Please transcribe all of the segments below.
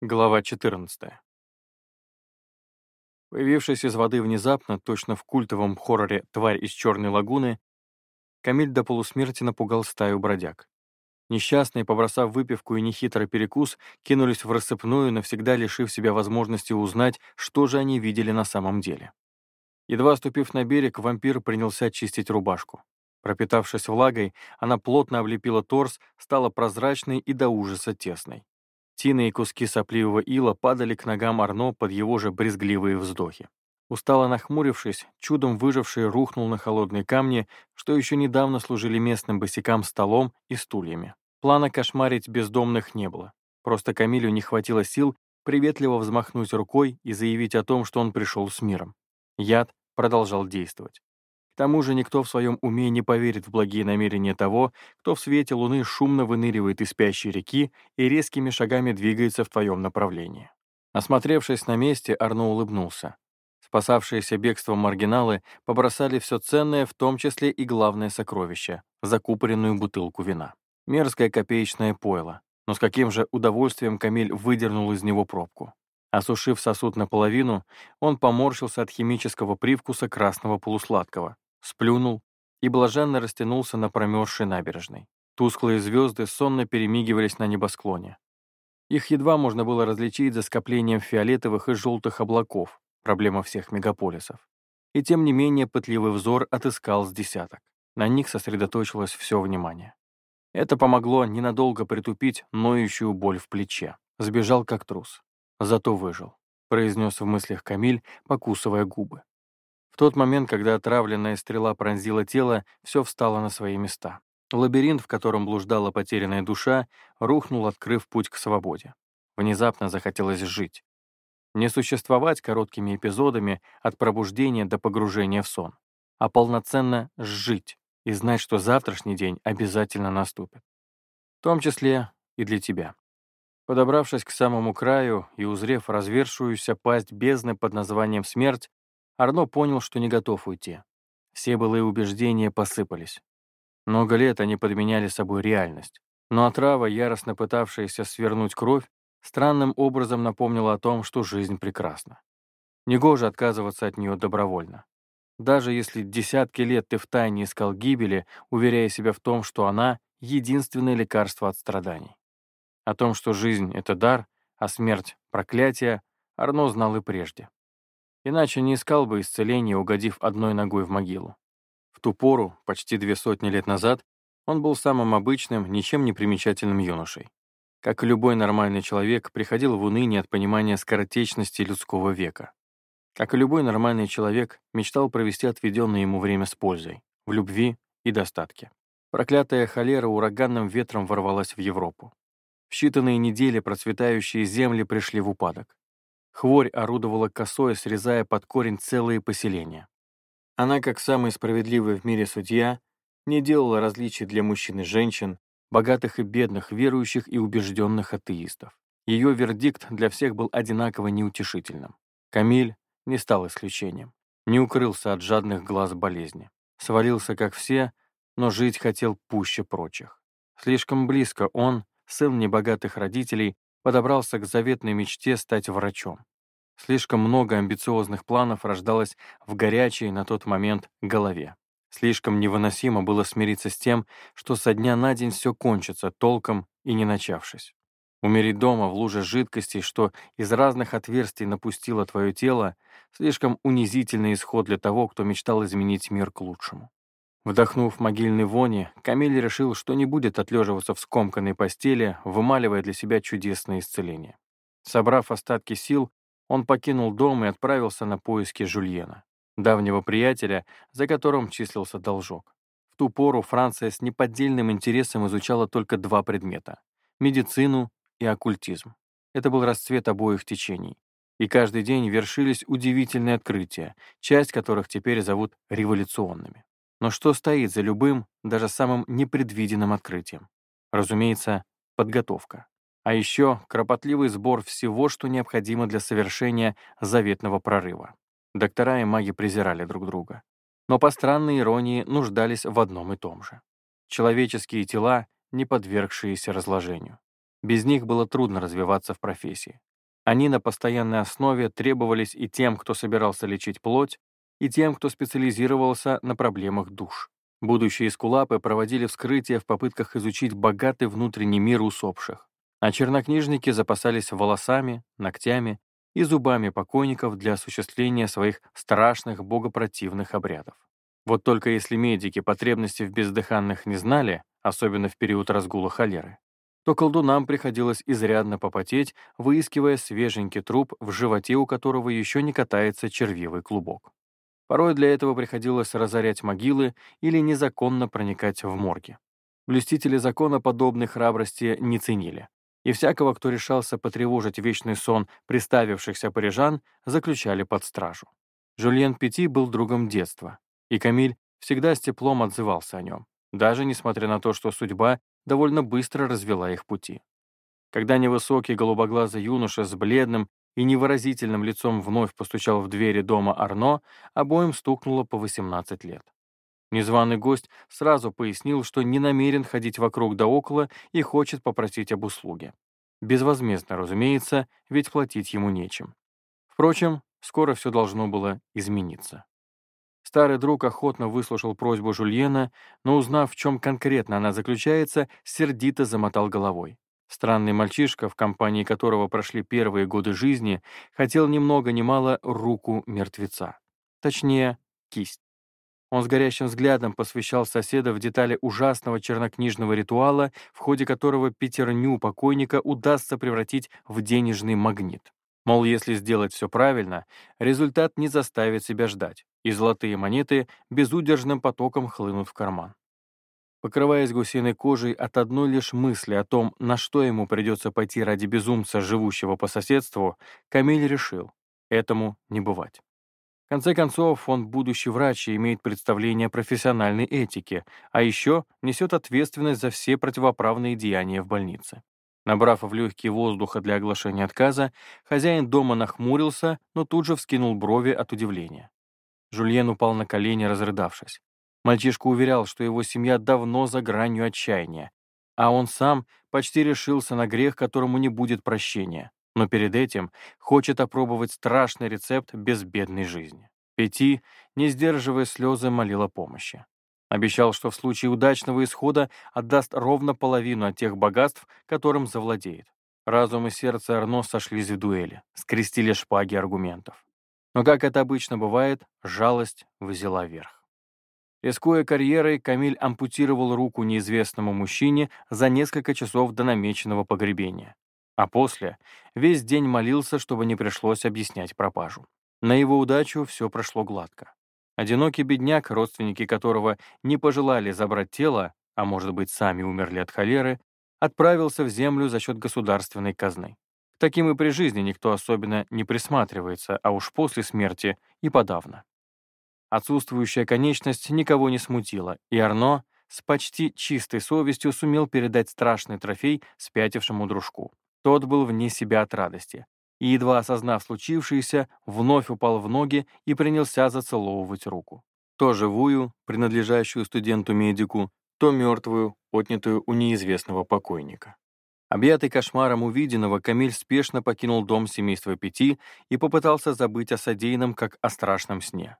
Глава 14. Появившись из воды внезапно, точно в культовом хорроре «Тварь из черной лагуны», Камиль до полусмерти напугал стаю бродяг. Несчастные, побросав выпивку и нехитрый перекус, кинулись в рассыпную, навсегда лишив себя возможности узнать, что же они видели на самом деле. Едва ступив на берег, вампир принялся чистить рубашку. Пропитавшись влагой, она плотно облепила торс, стала прозрачной и до ужаса тесной. Тины и куски сопливого ила падали к ногам Арно под его же брезгливые вздохи. Устало нахмурившись, чудом выживший рухнул на холодные камни, что еще недавно служили местным босикам столом и стульями. Плана кошмарить бездомных не было. Просто Камилю не хватило сил приветливо взмахнуть рукой и заявить о том, что он пришел с миром. Яд продолжал действовать. Тому же никто в своем уме не поверит в благие намерения того, кто в свете луны шумно выныривает из спящей реки и резкими шагами двигается в твоем направлении. Осмотревшись на месте, Арно улыбнулся. Спасавшиеся бегством маргиналы побросали все ценное, в том числе и главное сокровище — закупоренную бутылку вина. Мерзкое копеечное пойло. Но с каким же удовольствием Камиль выдернул из него пробку. Осушив сосуд наполовину, он поморщился от химического привкуса красного полусладкого, сплюнул и блаженно растянулся на промерзшей набережной. Тусклые звезды сонно перемигивались на небосклоне. Их едва можно было различить за скоплением фиолетовых и желтых облаков, проблема всех мегаполисов. И тем не менее пытливый взор отыскал с десяток. На них сосредоточилось все внимание. Это помогло ненадолго притупить ноющую боль в плече. Сбежал как трус. Зато выжил, произнес в мыслях Камиль, покусывая губы тот момент, когда отравленная стрела пронзила тело, все встало на свои места. Лабиринт, в котором блуждала потерянная душа, рухнул, открыв путь к свободе. Внезапно захотелось жить. Не существовать короткими эпизодами от пробуждения до погружения в сон, а полноценно жить и знать, что завтрашний день обязательно наступит. В том числе и для тебя. Подобравшись к самому краю и узрев развершуюся пасть бездны под названием «Смерть», Арно понял, что не готов уйти. Все былые убеждения посыпались. Много лет они подменяли собой реальность. Но отрава, яростно пытавшаяся свернуть кровь, странным образом напомнила о том, что жизнь прекрасна. Негоже отказываться от нее добровольно. Даже если десятки лет ты втайне искал гибели, уверяя себя в том, что она — единственное лекарство от страданий. О том, что жизнь — это дар, а смерть — проклятие, Арно знал и прежде. Иначе не искал бы исцеления, угодив одной ногой в могилу. В ту пору, почти две сотни лет назад, он был самым обычным, ничем не примечательным юношей. Как и любой нормальный человек, приходил в уныние от понимания скоротечности людского века. Как и любой нормальный человек, мечтал провести отведенное ему время с пользой, в любви и достатке. Проклятая холера ураганным ветром ворвалась в Европу. В считанные недели процветающие земли пришли в упадок. Хворь орудовала косой, срезая под корень целые поселения. Она, как самый справедливый в мире судья, не делала различий для мужчин и женщин, богатых и бедных, верующих и убежденных атеистов. Ее вердикт для всех был одинаково неутешительным. Камиль не стал исключением. Не укрылся от жадных глаз болезни. Свалился, как все, но жить хотел пуще прочих. Слишком близко он, сын небогатых родителей, подобрался к заветной мечте стать врачом. Слишком много амбициозных планов рождалось в горячей на тот момент голове. Слишком невыносимо было смириться с тем, что со дня на день все кончится, толком и не начавшись. Умереть дома в луже жидкости, что из разных отверстий напустило твое тело, слишком унизительный исход для того, кто мечтал изменить мир к лучшему. Вдохнув могильной вони, Камиль решил, что не будет отлеживаться в скомканной постели, вымаливая для себя чудесное исцеление. Собрав остатки сил, он покинул дом и отправился на поиски Жульена, давнего приятеля, за которым числился должок. В ту пору Франция с неподдельным интересом изучала только два предмета — медицину и оккультизм. Это был расцвет обоих течений. И каждый день вершились удивительные открытия, часть которых теперь зовут революционными. Но что стоит за любым, даже самым непредвиденным открытием? Разумеется, подготовка. А еще кропотливый сбор всего, что необходимо для совершения заветного прорыва. Доктора и маги презирали друг друга. Но по странной иронии нуждались в одном и том же. Человеческие тела, не подвергшиеся разложению. Без них было трудно развиваться в профессии. Они на постоянной основе требовались и тем, кто собирался лечить плоть, и тем, кто специализировался на проблемах душ. Будущие скулапы проводили вскрытия в попытках изучить богатый внутренний мир усопших, а чернокнижники запасались волосами, ногтями и зубами покойников для осуществления своих страшных богопротивных обрядов. Вот только если медики потребности в бездыханных не знали, особенно в период разгула холеры, то колдунам приходилось изрядно попотеть, выискивая свеженький труп, в животе у которого еще не катается червивый клубок. Порой для этого приходилось разорять могилы или незаконно проникать в морги. Блюстители закона подобной храбрости не ценили, и всякого, кто решался потревожить вечный сон приставившихся парижан, заключали под стражу. Жюльен Пяти был другом детства, и Камиль всегда с теплом отзывался о нем, даже несмотря на то, что судьба довольно быстро развела их пути. Когда невысокий голубоглазый юноша с бледным и невыразительным лицом вновь постучал в двери дома Арно, обоим стукнуло по 18 лет. Незваный гость сразу пояснил, что не намерен ходить вокруг да около и хочет попросить об услуге. Безвозмездно, разумеется, ведь платить ему нечем. Впрочем, скоро все должно было измениться. Старый друг охотно выслушал просьбу Жульена, но, узнав, в чем конкретно она заключается, сердито замотал головой. Странный мальчишка, в компании которого прошли первые годы жизни, хотел ни много ни мало руку мертвеца. Точнее, кисть. Он с горящим взглядом посвящал соседа в детали ужасного чернокнижного ритуала, в ходе которого пятерню покойника удастся превратить в денежный магнит. Мол, если сделать все правильно, результат не заставит себя ждать, и золотые монеты безудержным потоком хлынут в карман. Покрываясь гусиной кожей от одной лишь мысли о том, на что ему придется пойти ради безумца, живущего по соседству, Камиль решил, этому не бывать. В конце концов, он будущий врач и имеет представление о профессиональной этике, а еще несет ответственность за все противоправные деяния в больнице. Набрав в легкие воздуха для оглашения отказа, хозяин дома нахмурился, но тут же вскинул брови от удивления. Жульен упал на колени, разрыдавшись. Мальчишка уверял, что его семья давно за гранью отчаяния, а он сам почти решился на грех, которому не будет прощения, но перед этим хочет опробовать страшный рецепт безбедной жизни. Пяти, не сдерживая слезы, молил о помощи. Обещал, что в случае удачного исхода отдаст ровно половину от тех богатств, которым завладеет. Разум и сердце Арно сошлись в дуэли, скрестили шпаги аргументов. Но, как это обычно бывает, жалость взяла верх. Рискуя карьерой, Камиль ампутировал руку неизвестному мужчине за несколько часов до намеченного погребения. А после весь день молился, чтобы не пришлось объяснять пропажу. На его удачу все прошло гладко. Одинокий бедняк, родственники которого не пожелали забрать тело, а может быть, сами умерли от холеры, отправился в землю за счет государственной казны. К таким и при жизни никто особенно не присматривается, а уж после смерти и подавно. Отсутствующая конечность никого не смутила, и Арно с почти чистой совестью сумел передать страшный трофей спятившему дружку. Тот был вне себя от радости, и, едва осознав случившееся, вновь упал в ноги и принялся зацеловывать руку. То живую, принадлежащую студенту-медику, то мертвую, отнятую у неизвестного покойника. Объятый кошмаром увиденного, Камиль спешно покинул дом семейства Пяти и попытался забыть о содеянном, как о страшном сне.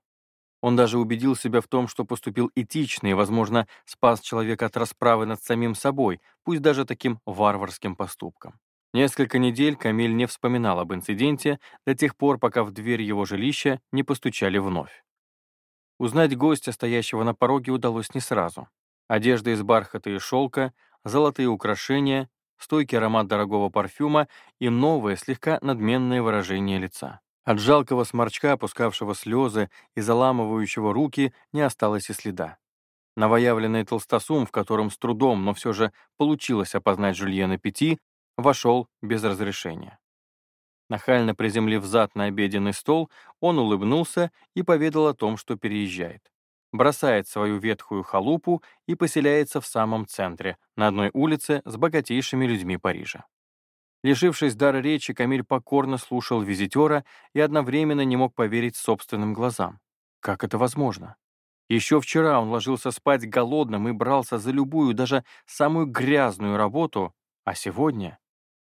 Он даже убедил себя в том, что поступил этично и, возможно, спас человека от расправы над самим собой, пусть даже таким варварским поступком. Несколько недель Камиль не вспоминал об инциденте до тех пор, пока в дверь его жилища не постучали вновь. Узнать гостя, стоящего на пороге, удалось не сразу. Одежда из бархата и шелка, золотые украшения, стойкий аромат дорогого парфюма и новое, слегка надменное выражение лица. От жалкого сморчка, опускавшего слезы и заламывающего руки, не осталось и следа. Новоявленный толстосум, в котором с трудом, но все же получилось опознать Жульена Пяти, вошел без разрешения. Нахально приземлив зад на обеденный стол, он улыбнулся и поведал о том, что переезжает. Бросает свою ветхую халупу и поселяется в самом центре, на одной улице с богатейшими людьми Парижа. Лишившись дара речи, Камиль покорно слушал визитера и одновременно не мог поверить собственным глазам. Как это возможно? Еще вчера он ложился спать голодным и брался за любую, даже самую грязную работу, а сегодня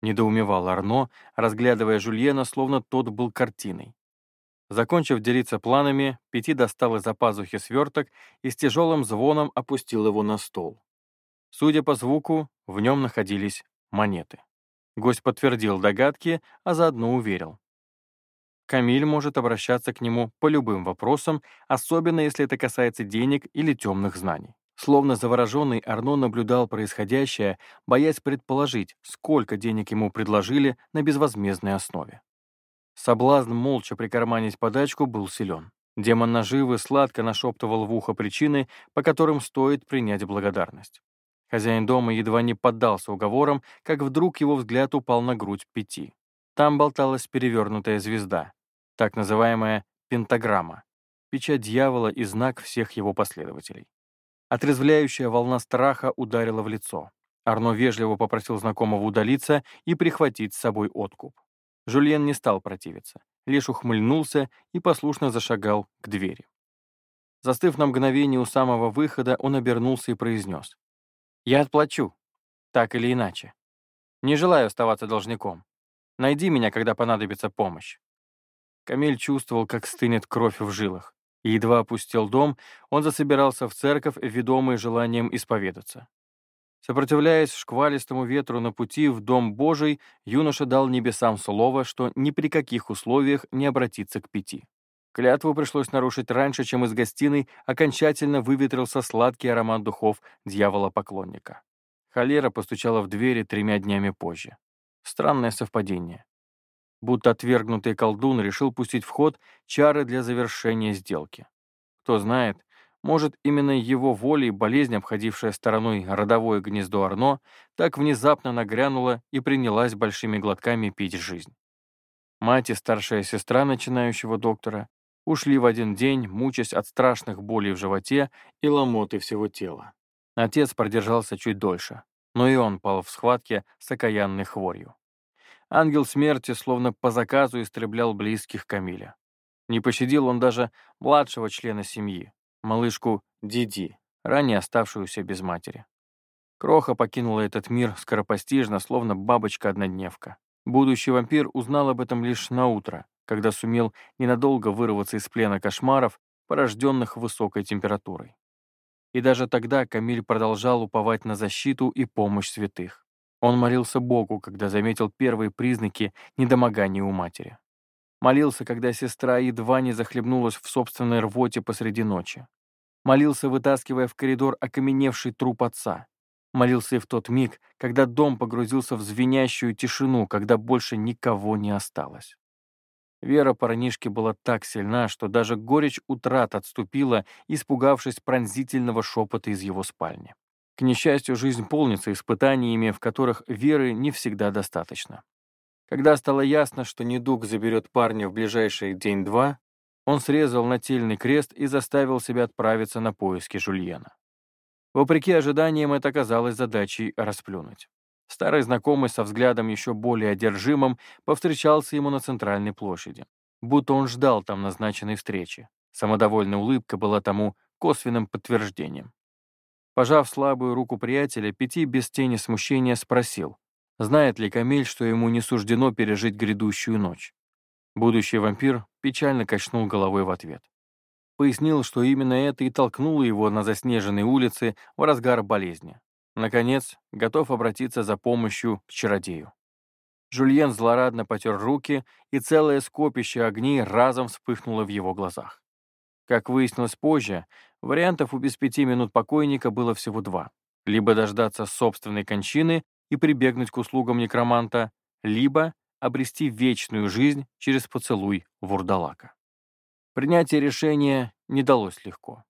Недоумевал Арно, разглядывая Жульена, словно тот был картиной. Закончив делиться планами, Пяти достал из-за пазухи сверток и с тяжелым звоном опустил его на стол. Судя по звуку, в нем находились монеты. Гость подтвердил догадки, а заодно уверил. Камиль может обращаться к нему по любым вопросам, особенно если это касается денег или темных знаний. Словно завороженный, Арно наблюдал происходящее, боясь предположить, сколько денег ему предложили на безвозмездной основе. Соблазн молча прикарманить подачку был силен. Демон наживы сладко нашептывал в ухо причины, по которым стоит принять благодарность. Хозяин дома едва не поддался уговорам, как вдруг его взгляд упал на грудь пяти. Там болталась перевернутая звезда, так называемая пентаграмма, печать дьявола и знак всех его последователей. Отрезвляющая волна страха ударила в лицо. Арно вежливо попросил знакомого удалиться и прихватить с собой откуп. Жульен не стал противиться, лишь ухмыльнулся и послушно зашагал к двери. Застыв на мгновение у самого выхода, он обернулся и произнес. «Я отплачу, так или иначе. Не желаю оставаться должником. Найди меня, когда понадобится помощь». Камиль чувствовал, как стынет кровь в жилах. И едва опустил дом, он засобирался в церковь, ведомый желанием исповедаться. Сопротивляясь шквалистому ветру на пути в Дом Божий, юноша дал небесам слово, что ни при каких условиях не обратится к пяти. Клятву пришлось нарушить раньше, чем из гостиной окончательно выветрился сладкий аромат духов дьявола-поклонника. Холера постучала в двери тремя днями позже. Странное совпадение. Будто отвергнутый колдун решил пустить в ход чары для завершения сделки. Кто знает, может, именно его волей болезнь, обходившая стороной родовое гнездо Арно, так внезапно нагрянула и принялась большими глотками пить жизнь. Мать и старшая сестра начинающего доктора ушли в один день, мучаясь от страшных болей в животе и ломоты всего тела. Отец продержался чуть дольше, но и он пал в схватке с окаянной хворью. Ангел смерти словно по заказу истреблял близких Камиля. Не пощадил он даже младшего члена семьи, малышку Диди, ранее оставшуюся без матери. Кроха покинула этот мир скоропостижно, словно бабочка-однодневка. Будущий вампир узнал об этом лишь на утро, когда сумел ненадолго вырваться из плена кошмаров, порожденных высокой температурой. И даже тогда Камиль продолжал уповать на защиту и помощь святых. Он молился Богу, когда заметил первые признаки недомогания у матери. Молился, когда сестра едва не захлебнулась в собственной рвоте посреди ночи. Молился, вытаскивая в коридор окаменевший труп отца. Молился и в тот миг, когда дом погрузился в звенящую тишину, когда больше никого не осталось. Вера парнишки была так сильна, что даже горечь утрат отступила, испугавшись пронзительного шепота из его спальни. К несчастью, жизнь полнится испытаниями, в которых веры не всегда достаточно. Когда стало ясно, что недуг заберет парня в ближайший день-два, он срезал нательный крест и заставил себя отправиться на поиски Жульена. Вопреки ожиданиям, это оказалось задачей расплюнуть. Старый знакомый со взглядом еще более одержимым повстречался ему на центральной площади. Будто он ждал там назначенной встречи. Самодовольная улыбка была тому косвенным подтверждением. Пожав слабую руку приятеля, Пяти без тени смущения спросил, Знает ли Камиль, что ему не суждено пережить грядущую ночь? Будущий вампир печально качнул головой в ответ. Пояснил, что именно это и толкнуло его на заснеженной улице в разгар болезни. Наконец, готов обратиться за помощью к чародею. Жульен злорадно потер руки, и целое скопище огней разом вспыхнуло в его глазах. Как выяснилось позже, вариантов у без пяти минут покойника было всего два. Либо дождаться собственной кончины, и прибегнуть к услугам некроманта, либо обрести вечную жизнь через поцелуй вурдалака. Принятие решения не далось легко.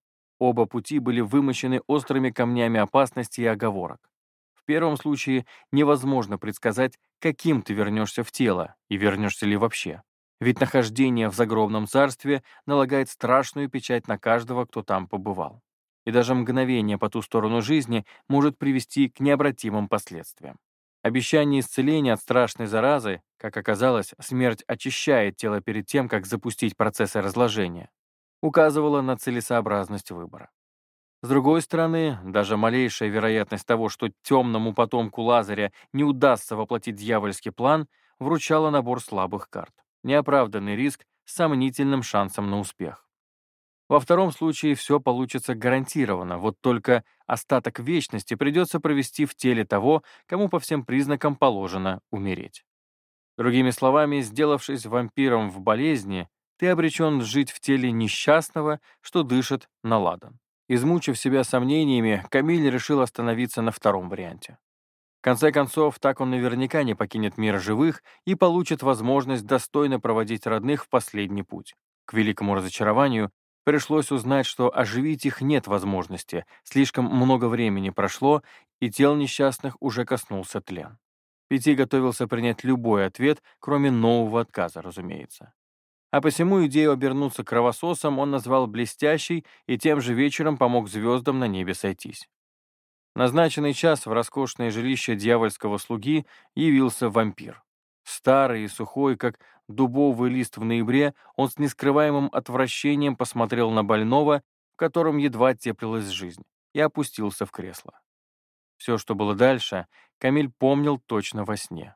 Оба пути были вымощены острыми камнями опасности и оговорок. В первом случае невозможно предсказать, каким ты вернешься в тело и вернешься ли вообще. Ведь нахождение в загробном царстве налагает страшную печать на каждого, кто там побывал и даже мгновение по ту сторону жизни может привести к необратимым последствиям. Обещание исцеления от страшной заразы, как оказалось, смерть очищает тело перед тем, как запустить процессы разложения, указывало на целесообразность выбора. С другой стороны, даже малейшая вероятность того, что темному потомку Лазаря не удастся воплотить дьявольский план, вручала набор слабых карт. Неоправданный риск с сомнительным шансом на успех. Во втором случае все получится гарантированно, вот только остаток вечности придется провести в теле того, кому по всем признакам положено умереть. Другими словами, сделавшись вампиром в болезни, ты обречен жить в теле несчастного, что дышит на ладан. Измучив себя сомнениями, Камиль решил остановиться на втором варианте. В конце концов, так он наверняка не покинет мир живых и получит возможность достойно проводить родных в последний путь. К великому разочарованию, пришлось узнать, что оживить их нет возможности, слишком много времени прошло, и тел несчастных уже коснулся тлен. Пяти готовился принять любой ответ, кроме нового отказа, разумеется. А посему идею обернуться кровососом он назвал блестящей и тем же вечером помог звездам на небе сойтись. Назначенный час в роскошное жилище дьявольского слуги явился вампир. Старый и сухой, как дубовый лист в ноябре, он с нескрываемым отвращением посмотрел на больного, в котором едва теплилась жизнь, и опустился в кресло. Все, что было дальше, Камиль помнил точно во сне.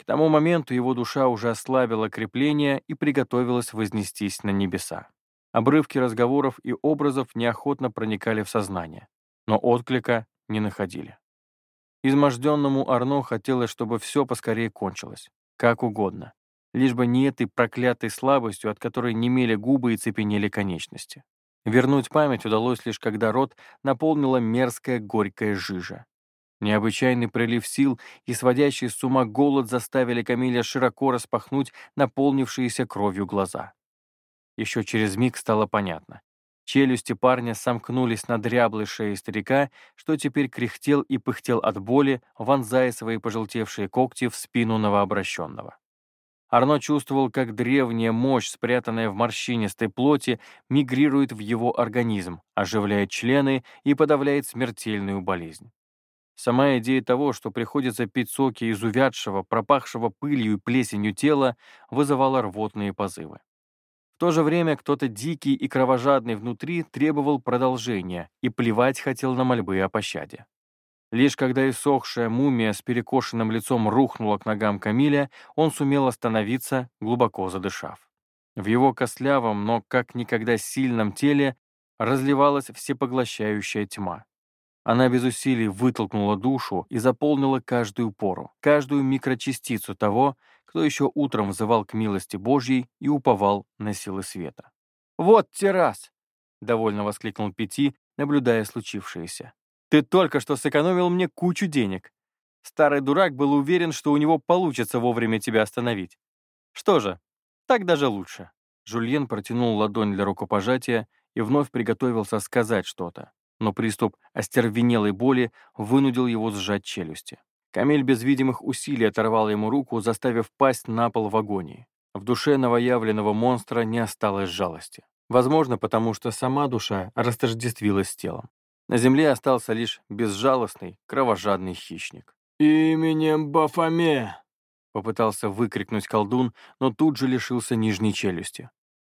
К тому моменту его душа уже ослабила крепление и приготовилась вознестись на небеса. Обрывки разговоров и образов неохотно проникали в сознание, но отклика не находили. Изможденному Арно хотелось, чтобы все поскорее кончилось, как угодно, лишь бы не этой проклятой слабостью, от которой немели губы и цепенели конечности. Вернуть память удалось лишь когда рот наполнила мерзкая горькая жижа. Необычайный прилив сил и сводящий с ума голод заставили Камиля широко распахнуть наполнившиеся кровью глаза. Еще через миг стало понятно. Челюсти парня сомкнулись на дряблой шее старика, что теперь кряхтел и пыхтел от боли, вонзая свои пожелтевшие когти в спину новообращенного. Арно чувствовал, как древняя мощь, спрятанная в морщинистой плоти, мигрирует в его организм, оживляет члены и подавляет смертельную болезнь. Сама идея того, что приходится пить соки из увядшего, пропахшего пылью и плесенью тела, вызывала рвотные позывы. В то же время кто-то дикий и кровожадный внутри требовал продолжения и плевать хотел на мольбы о пощаде. Лишь когда иссохшая мумия с перекошенным лицом рухнула к ногам Камиля, он сумел остановиться, глубоко задышав. В его костлявом, но как никогда сильном теле разливалась всепоглощающая тьма. Она без усилий вытолкнула душу и заполнила каждую пору, каждую микрочастицу того, кто еще утром взывал к милости Божьей и уповал на силы света. «Вот террас!» — довольно воскликнул Пяти, наблюдая случившееся. «Ты только что сэкономил мне кучу денег. Старый дурак был уверен, что у него получится вовремя тебя остановить. Что же, так даже лучше». Жульен протянул ладонь для рукопожатия и вновь приготовился сказать что-то но приступ остервенелой боли вынудил его сжать челюсти. Камиль без видимых усилий оторвал ему руку, заставив пасть на пол в агонии. В душе новоявленного монстра не осталось жалости. Возможно, потому что сама душа растождествилась с телом. На земле остался лишь безжалостный, кровожадный хищник. «Именем Бафоме!» — попытался выкрикнуть колдун, но тут же лишился нижней челюсти.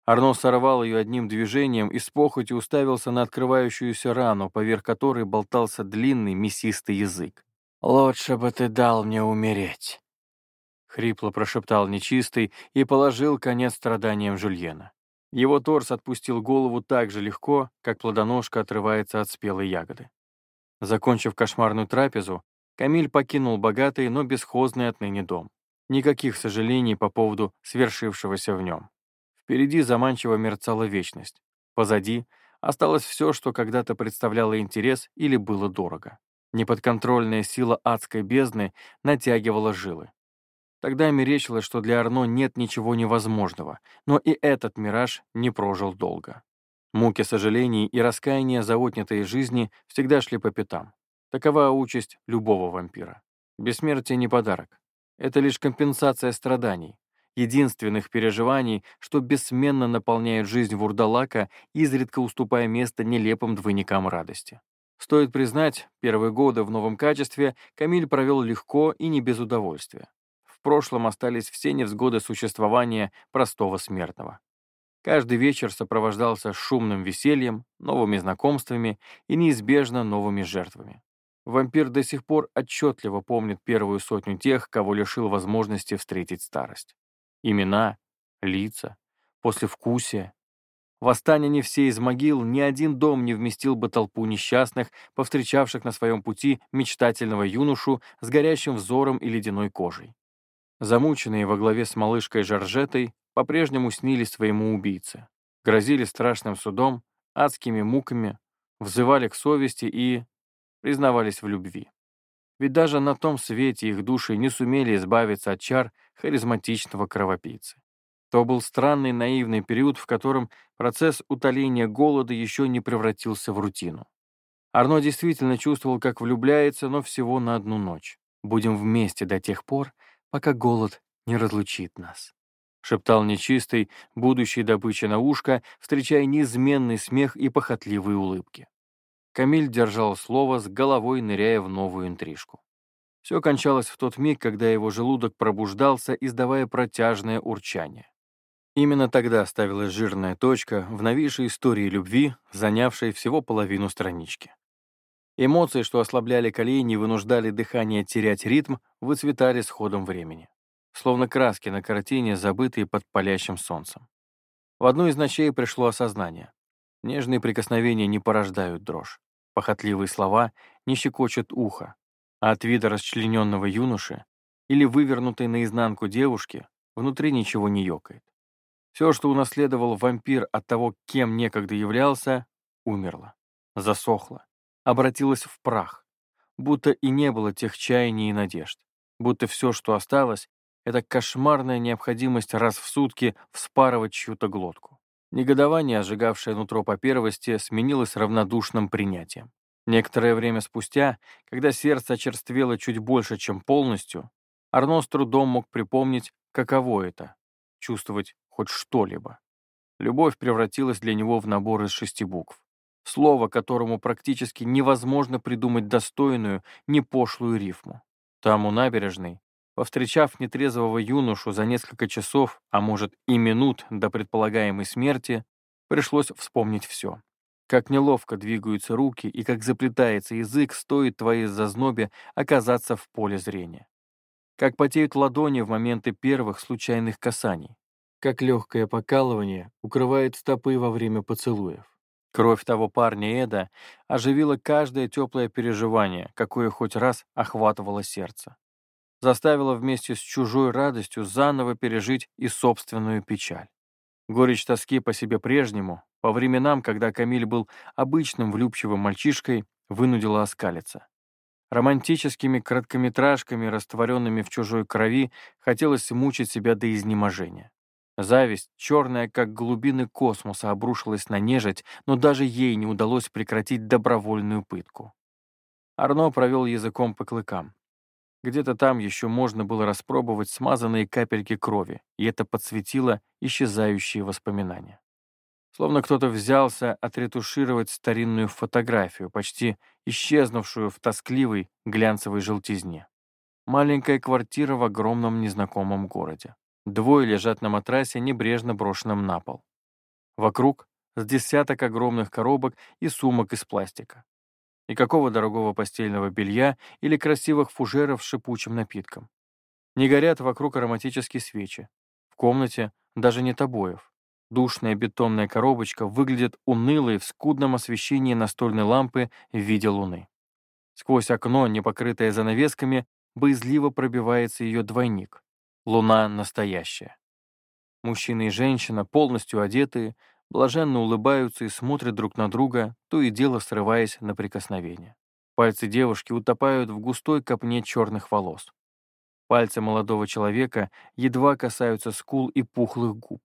Арно сорвал ее одним движением и с похотью уставился на открывающуюся рану, поверх которой болтался длинный мясистый язык. «Лучше бы ты дал мне умереть», — хрипло прошептал нечистый и положил конец страданиям Жульена. Его торс отпустил голову так же легко, как плодоножка отрывается от спелой ягоды. Закончив кошмарную трапезу, Камиль покинул богатый, но бесхозный отныне дом. Никаких сожалений по поводу свершившегося в нем. Впереди заманчиво мерцала вечность. Позади осталось все, что когда-то представляло интерес или было дорого. Неподконтрольная сила адской бездны натягивала жилы. Тогда мерещилось, что для Арно нет ничего невозможного, но и этот мираж не прожил долго. Муки сожалений и раскаяния за отнятые жизни всегда шли по пятам. Такова участь любого вампира. Бессмертие не подарок. Это лишь компенсация страданий, единственных переживаний, что бессменно наполняют жизнь вурдалака, изредка уступая место нелепым двойникам радости. Стоит признать, первые годы в новом качестве Камиль провел легко и не без удовольствия. В прошлом остались все невзгоды существования простого смертного. Каждый вечер сопровождался шумным весельем, новыми знакомствами и неизбежно новыми жертвами. Вампир до сих пор отчетливо помнит первую сотню тех, кого лишил возможности встретить старость. Имена, лица, послевкусие. Восстание не все из могил, ни один дом не вместил бы толпу несчастных, повстречавших на своем пути мечтательного юношу с горящим взором и ледяной кожей. Замученные во главе с малышкой Жоржетой по-прежнему снились своему убийце, грозили страшным судом, адскими муками, взывали к совести и признавались в любви. Ведь даже на том свете их души не сумели избавиться от чар харизматичного кровопийцы. То был странный наивный период, в котором процесс утоления голода еще не превратился в рутину. Арно действительно чувствовал, как влюбляется, но всего на одну ночь. Будем вместе до тех пор, пока голод не разлучит нас шептал нечистый, будущий добыча на ушко, встречая неизменный смех и похотливые улыбки. Камиль держал слово, с головой ныряя в новую интрижку. Все кончалось в тот миг, когда его желудок пробуждался, издавая протяжное урчание. Именно тогда ставилась жирная точка в новейшей истории любви, занявшей всего половину странички. Эмоции, что ослабляли колени и вынуждали дыхание терять ритм, выцветали с ходом времени словно краски на картине, забытые под палящим солнцем. В одну из ночей пришло осознание. Нежные прикосновения не порождают дрожь. Похотливые слова не щекочут ухо, а от вида расчлененного юноши или вывернутой наизнанку девушки внутри ничего не ёкает. Все, что унаследовал вампир от того, кем некогда являлся, умерло, засохло, обратилось в прах, будто и не было тех чаяний и надежд, будто все, что осталось, это кошмарная необходимость раз в сутки вспарывать чью-то глотку. Негодование, ожигавшее нутро по первости, сменилось равнодушным принятием. Некоторое время спустя, когда сердце очерствело чуть больше, чем полностью, Арно с трудом мог припомнить, каково это — чувствовать хоть что-либо. Любовь превратилась для него в набор из шести букв. Слово, которому практически невозможно придумать достойную, не пошлую рифму. Там, у набережной, Повстречав нетрезвого юношу за несколько часов, а может и минут до предполагаемой смерти, пришлось вспомнить все. Как неловко двигаются руки и как заплетается язык, стоит твоей зазнобе оказаться в поле зрения. Как потеют ладони в моменты первых случайных касаний. Как легкое покалывание укрывает стопы во время поцелуев. Кровь того парня Эда оживила каждое теплое переживание, какое хоть раз охватывало сердце заставила вместе с чужой радостью заново пережить и собственную печаль. Горечь тоски по себе прежнему, по временам, когда Камиль был обычным влюбчивым мальчишкой, вынудила оскалиться. Романтическими короткометражками, растворенными в чужой крови, хотелось мучить себя до изнеможения. Зависть, черная, как глубины космоса, обрушилась на нежить, но даже ей не удалось прекратить добровольную пытку. Арно провел языком по клыкам. Где-то там еще можно было распробовать смазанные капельки крови, и это подсветило исчезающие воспоминания. Словно кто-то взялся отретушировать старинную фотографию, почти исчезнувшую в тоскливой глянцевой желтизне. Маленькая квартира в огромном незнакомом городе. Двое лежат на матрасе, небрежно брошенном на пол. Вокруг с десяток огромных коробок и сумок из пластика. Никакого дорогого постельного белья или красивых фужеров с шипучим напитком. Не горят вокруг ароматические свечи. В комнате даже нет обоев. Душная бетонная коробочка выглядит унылой в скудном освещении настольной лампы в виде луны. Сквозь окно, не покрытое занавесками, боязливо пробивается ее двойник. Луна настоящая. Мужчина и женщина, полностью одетые, блаженно улыбаются и смотрят друг на друга, то и дело срываясь на прикосновение. Пальцы девушки утопают в густой копне черных волос. Пальцы молодого человека едва касаются скул и пухлых губ.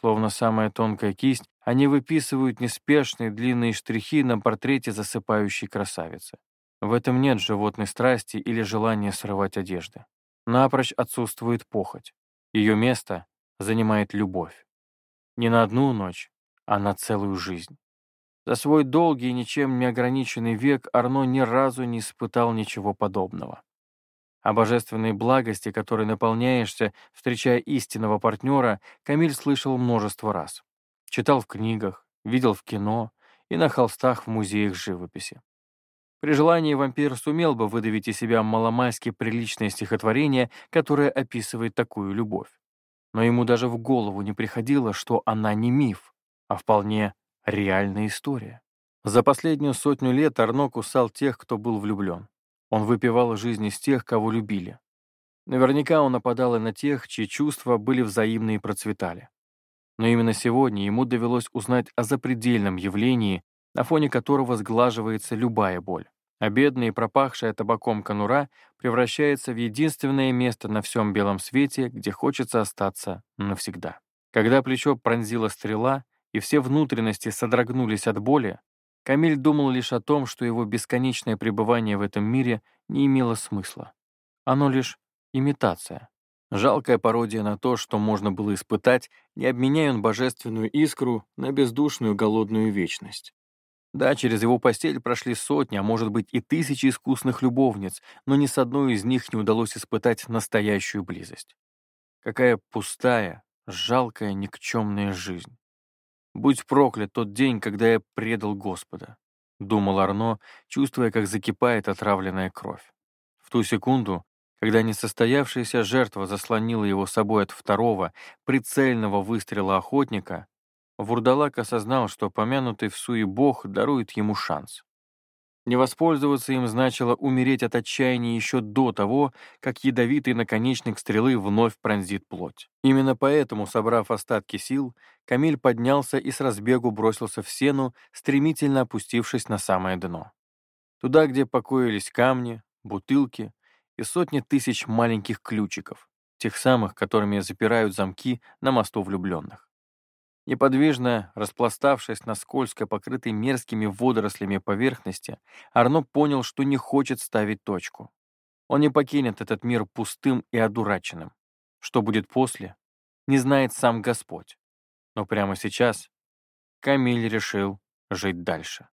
Словно самая тонкая кисть, они выписывают неспешные длинные штрихи на портрете засыпающей красавицы. В этом нет животной страсти или желания срывать одежды. Напрочь отсутствует похоть. Ее место занимает любовь. Не на одну ночь, а на целую жизнь. За свой долгий и ничем не ограниченный век Арно ни разу не испытал ничего подобного. О божественной благости, которой наполняешься, встречая истинного партнера, Камиль слышал множество раз. читал в книгах, видел в кино и на холстах в музеях живописи. При желании вампир сумел бы выдавить из себя маломальски приличное стихотворение, которое описывает такую любовь. Но ему даже в голову не приходило, что она не миф, а вполне реальная история. За последнюю сотню лет Арно кусал тех, кто был влюблен. Он выпивал жизнь из тех, кого любили. Наверняка он нападал и на тех, чьи чувства были взаимны и процветали. Но именно сегодня ему довелось узнать о запредельном явлении, на фоне которого сглаживается любая боль. А бедная и пропахшая табаком конура превращается в единственное место на всем белом свете, где хочется остаться навсегда. Когда плечо пронзила стрела, и все внутренности содрогнулись от боли, Камиль думал лишь о том, что его бесконечное пребывание в этом мире не имело смысла. Оно лишь имитация. Жалкая пародия на то, что можно было испытать, не обменяя он божественную искру на бездушную голодную вечность. Да, через его постель прошли сотни, а может быть и тысячи искусных любовниц, но ни с одной из них не удалось испытать настоящую близость. Какая пустая, жалкая, никчемная жизнь. Будь проклят тот день, когда я предал Господа, думал Арно, чувствуя, как закипает отравленная кровь. В ту секунду когда несостоявшаяся жертва заслонила его собой от второго, прицельного выстрела охотника, Вурдалак осознал, что помянутый в суе бог дарует ему шанс. Не воспользоваться им значило умереть от отчаяния еще до того, как ядовитый наконечник стрелы вновь пронзит плоть. Именно поэтому, собрав остатки сил, Камиль поднялся и с разбегу бросился в сену, стремительно опустившись на самое дно. Туда, где покоились камни, бутылки, и сотни тысяч маленьких ключиков, тех самых, которыми запирают замки на мосту влюбленных. Неподвижно распластавшись на скользко покрытой мерзкими водорослями поверхности, Арно понял, что не хочет ставить точку. Он не покинет этот мир пустым и одураченным. Что будет после, не знает сам Господь. Но прямо сейчас Камиль решил жить дальше.